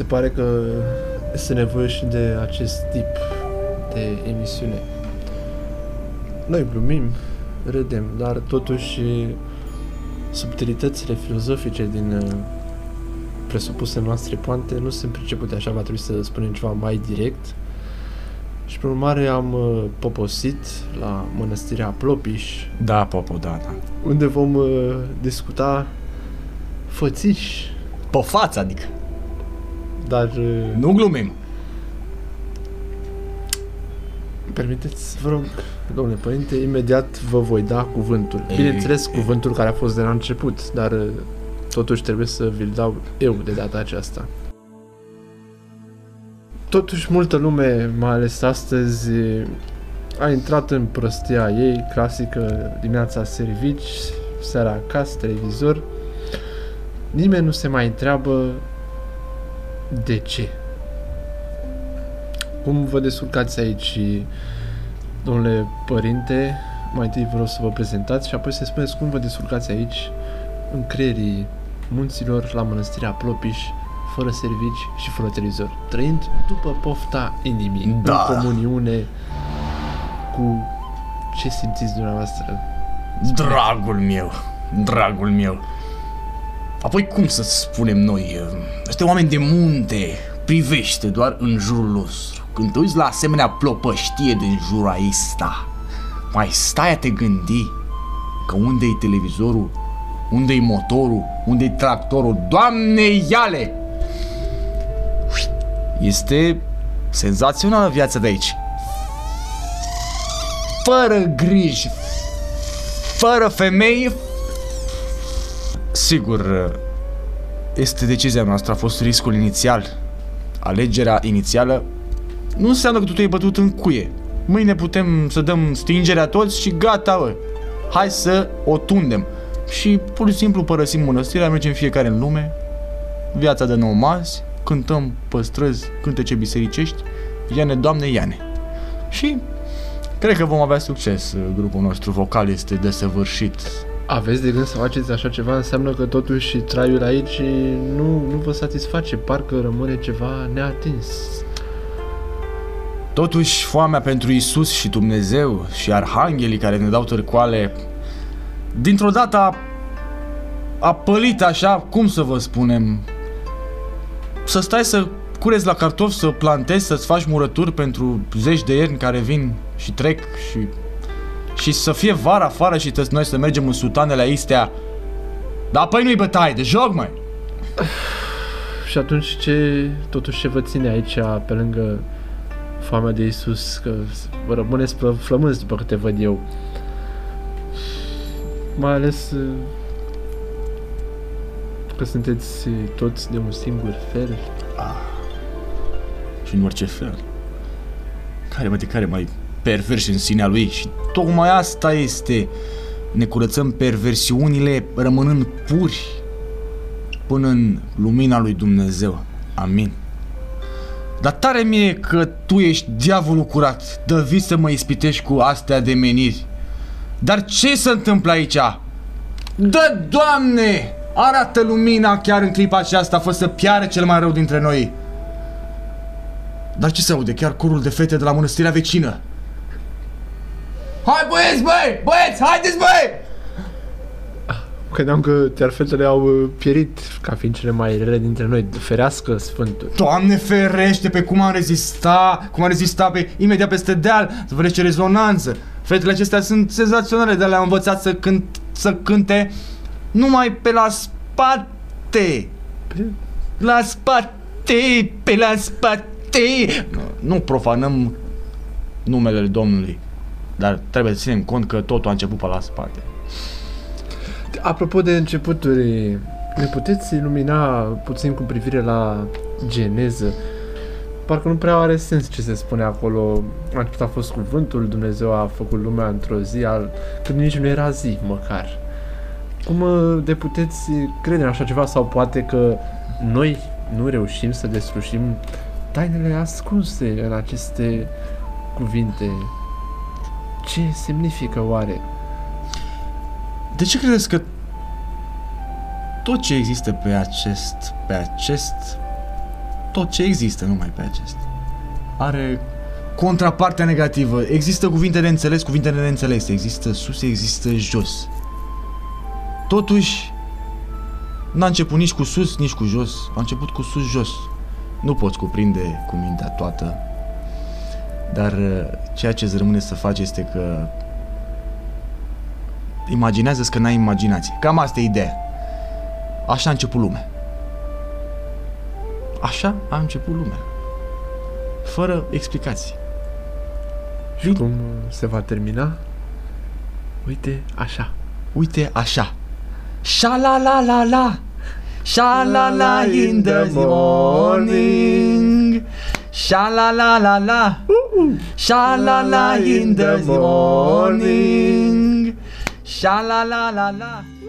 se pare că este nevoie și de acest tip de emisiune. Noi glumim, râdem, dar totuși subtilitățile filozofice din uh, presupuse noastre poante nu sunt pricepute, așa va trebui să spunem ceva mai direct. Și pe urmare am uh, poposit la mănăstirea Plopiș, Da, Popo, da, da. unde vom uh, discuta fățiși, Pe față, adică. Dar uh, Nu glumim. permiteți, vă rog, domnule părinte, imediat vă voi da cuvântul. Ei, Bineînțeles, ei. cuvântul care a fost de la început, dar uh, totuși trebuie să vi-l dau eu de data aceasta. Totuși, multă lume, mai ales astăzi, a intrat în prostia ei, clasică, dimineața servici, seara acasă, televizor. Nimeni nu se mai întreabă de ce. Cum vă descurcați aici, domnule părinte? Mai întâi vreau să vă prezentați și apoi să spuneți cum vă descurcați aici, în creierii munților, la mănăstirea Plopiș, fără servici și fără televizor, trăind după pofta inimii, Da. în comuniune cu ce simțiți dumneavoastră. Dragul meu, dragul meu. Apoi cum să spunem noi, ăștia oameni de munte, privește doar în jurul nostru. Când te uiți la asemenea plopăștie din jurul ăsta, mai stai a te gândi că unde-i televizorul, unde-i motorul, unde-i tractorul, Doamne iale! Este senzațională viața de aici. Fără griji, fără femei. Sigur, este decizia noastră, a fost riscul inițial. Alegerea inițială nu înseamnă că tu e bătut în cuie. Mâine putem să dăm stingerea toți și gata, bă. Hai să o tundem. Și pur și simplu părăsim mănăstirea, mergem fiecare în lume, viața de nomazi, cântăm pe străzi cântece bisericești, Iane, Doamne, Iane. Și cred că vom avea succes. Grupul nostru vocal este desăvârșit. Aveți de gând să faceți așa ceva? Înseamnă că totuși traiul aici nu, nu vă satisface, parcă rămâne ceva neatins. Totuși, foamea pentru Isus și Dumnezeu și arhanghelii care ne dau târcoale, dintr-o dată a, a pălit așa, cum să vă spunem, să stai să cureți la cartofi, să plantezi, să-ți faci murături pentru zeci de ierni care vin și trec și, și să fie vara afară și să- noi să mergem în sutanele astea. Dar păi nu-i bătaie, de joc, mai. Și atunci ce, totuși ce vă ține aici pe lângă foamea de Isus, că vă rămâneți plă- flămânzi după câte văd eu. Mai ales uh, că sunteți uh, toți de un singur fel. și în orice fel. Care mai de care mai pervers în sinea lui și tocmai asta este. Ne curățăm perversiunile rămânând puri până în lumina lui Dumnezeu. Amin. Dar tare mie că tu ești diavolul curat, dă vis să mă ispitești cu astea de meniri. Dar ce se întâmplă aici? Dă, Doamne! Arată lumina chiar în clipa aceasta, fă să piară cel mai rău dintre noi. Dar ce se aude? Chiar corul de fete de la mănăstirea vecină. Hai băieți, băi! Băieți, haideți, băi! Credeam că chiar fetele au uh, pierit ca fiind cele mai rele dintre noi. Ferească Sfântul. Doamne ferește pe cum am rezista, cum am rezistat pe imediat peste deal, să vedeți ce rezonanță. Fetele acestea sunt senzaționale, de le-am învățat să, cânt, să cânte numai pe la spate. La spate, pe la spate. Nu, nu profanăm numele Domnului, dar trebuie să ținem cont că totul a început pe la spate. Apropo de începuturi, ne puteți ilumina puțin cu privire la geneză? Parcă nu prea are sens ce se spune acolo. A început a fost cuvântul, Dumnezeu a făcut lumea într-o zi, al... când nici nu era zi, măcar. Cum uh, de puteți crede în așa ceva sau poate că noi nu reușim să deslușim tainele ascunse în aceste cuvinte? Ce semnifică oare? De ce credeți că tot ce există pe acest, pe acest tot ce există numai pe acesta. Are contrapartea negativă. Există cuvinte de înțeles, cuvinte de neînțeles. Există sus, există jos. Totuși, n-a început nici cu sus, nici cu jos. A început cu sus-jos. Nu poți cuprinde cu mintea toată. Dar uh, ceea ce îți rămâne să faci este că imaginează că n-ai imaginație. Cam asta e ideea. Așa a început lumea. Așa a început lumea. Fără explicații. Și cum se va termina? Uite, așa. Uite așa. Sha la la la la. Sha la la in the morning. Sha la la la la. Sha la la in the morning. Sha la la la la.